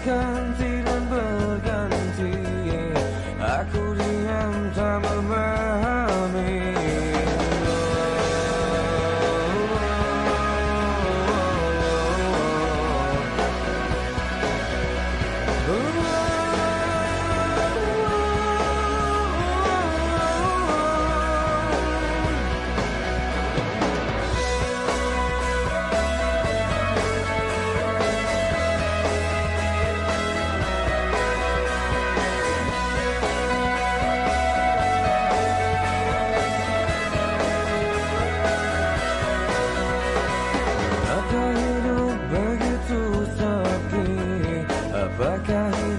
can be bagai